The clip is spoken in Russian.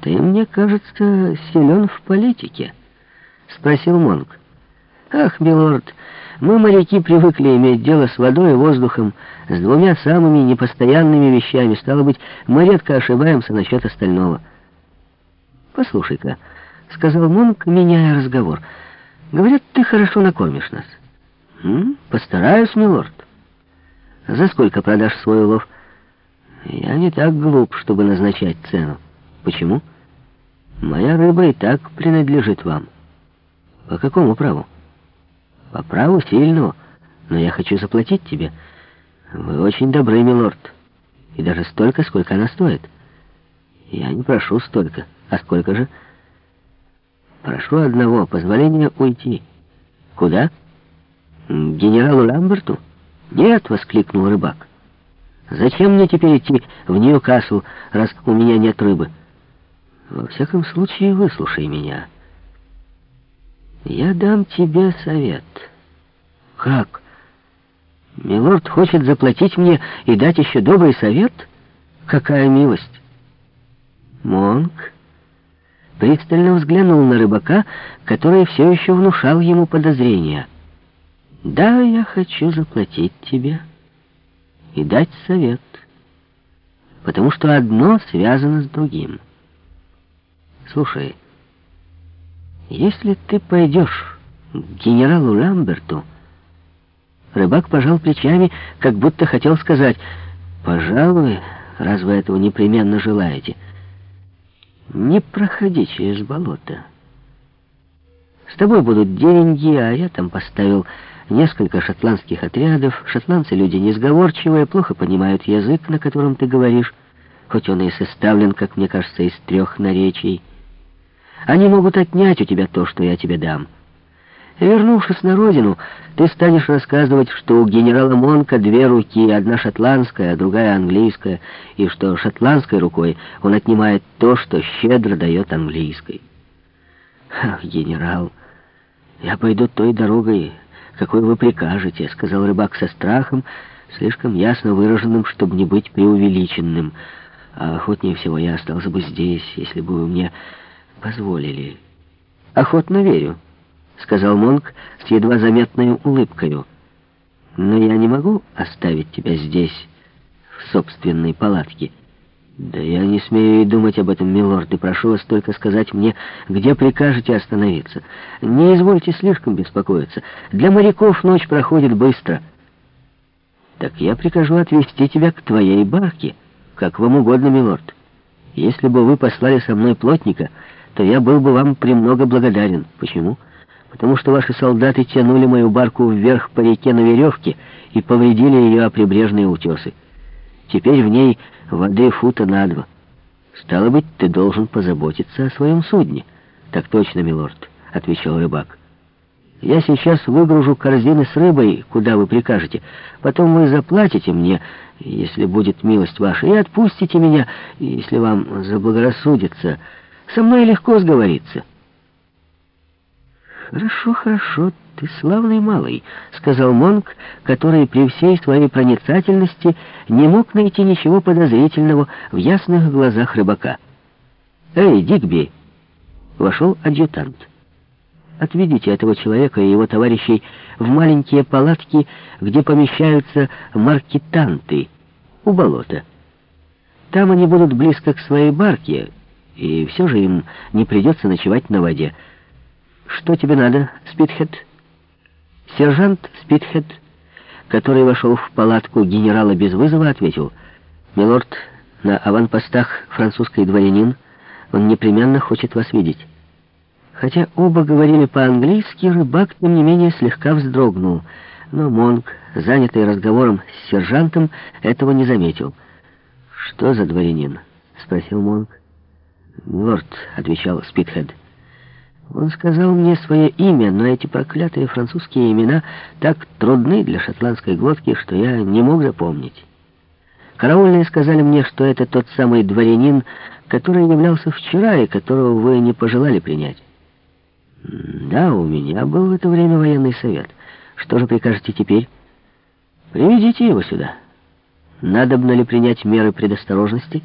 «Ты, мне кажется, силен в политике», — спросил Монг. «Ах, милорд, мы, моряки, привыкли иметь дело с водой и воздухом, с двумя самыми непостоянными вещами. Стало быть, мы редко ошибаемся насчет остального». «Послушай-ка», — сказал Монг, меняя разговор, — «говорят, ты хорошо накормишь нас». «М? «Постараюсь, милорд». «За сколько продашь свой улов?» «Я не так глуп, чтобы назначать цену». «Почему?» Моя рыба и так принадлежит вам. По какому праву? По праву сильного, но я хочу заплатить тебе. Вы очень добрый, милорд, и даже столько, сколько она стоит. Я не прошу столько. А сколько же? Прошу одного, позволения уйти. Куда? К генералу Ламберту? Нет, воскликнул рыбак. Зачем мне теперь идти в Ньюкасл, раз у меня нет рыбы? Во всяком случае, выслушай меня. Я дам тебе совет. Как? Милорд хочет заплатить мне и дать еще добрый совет? Какая милость! Монк пристально взглянул на рыбака, который все еще внушал ему подозрения. «Да, я хочу заплатить тебе и дать совет, потому что одно связано с другим». Слушай, если ты пойдешь к генералу Ламберту... Рыбак пожал плечами, как будто хотел сказать, «Пожалуй, раз вы этого непременно желаете, не проходи через болото. С тобой будут деньги, а я там поставил несколько шотландских отрядов. Шотландцы люди несговорчивые, плохо понимают язык, на котором ты говоришь, хоть он и составлен, как мне кажется, из трех наречий». Они могут отнять у тебя то, что я тебе дам. Вернувшись на родину, ты станешь рассказывать, что у генерала Монка две руки, одна шотландская, а другая английская, и что шотландской рукой он отнимает то, что щедро дает английской. «Ах, генерал, я пойду той дорогой, какой вы прикажете», — сказал рыбак со страхом, слишком ясно выраженным, чтобы не быть преувеличенным. «А охотнее всего я остался бы здесь, если бы вы мне позволили. «Охотно верю», — сказал Монк с едва заметной улыбкою. «Но я не могу оставить тебя здесь, в собственной палатке». «Да я не смею и думать об этом, милорд, и прошу вас только сказать мне, где прикажете остановиться. Не извольте слишком беспокоиться. Для моряков ночь проходит быстро». «Так я прикажу отвезти тебя к твоей барке, как вам угодно, милорд. Если бы вы послали со мной плотника...» то я был бы вам премного благодарен. Почему? Потому что ваши солдаты тянули мою барку вверх по реке на веревке и повредили ее о прибрежные утесы. Теперь в ней воды фута на два. Стало быть, ты должен позаботиться о своем судне. Так точно, милорд, — отвечал рыбак. Я сейчас выгружу корзины с рыбой, куда вы прикажете. Потом вы заплатите мне, если будет милость ваша, и отпустите меня, если вам заблагорассудится». Со мной легко сговориться. «Хорошо, хорошо, ты славный малый», — сказал Монк, который при всей своей проницательности не мог найти ничего подозрительного в ясных глазах рыбака. «Эй, Дигби!» — вошел адъютант. «Отведите этого человека и его товарищей в маленькие палатки, где помещаются маркетанты, у болота. Там они будут близко к своей барке» и все же им не придется ночевать на воде. «Что тебе надо, Спитхед?» Сержант Спитхед, который вошел в палатку генерала без вызова, ответил, «Милорд, на аванпостах французский дворянин, он непременно хочет вас видеть». Хотя оба говорили по-английски, рыбак, тем не менее, слегка вздрогнул, но Монг, занятый разговором с сержантом, этого не заметил. «Что за дворянин?» — спросил Монг. «Лорд», — отвечал Спитхед, — «он сказал мне свое имя, но эти проклятые французские имена так трудны для шотландской глотки, что я не мог запомнить. Караульные сказали мне, что это тот самый дворянин, который являлся вчера и которого вы не пожелали принять». «Да, у меня был в это время военный совет. Что же прикажете теперь?» «Приведите его сюда. Надобно ли принять меры предосторожности?»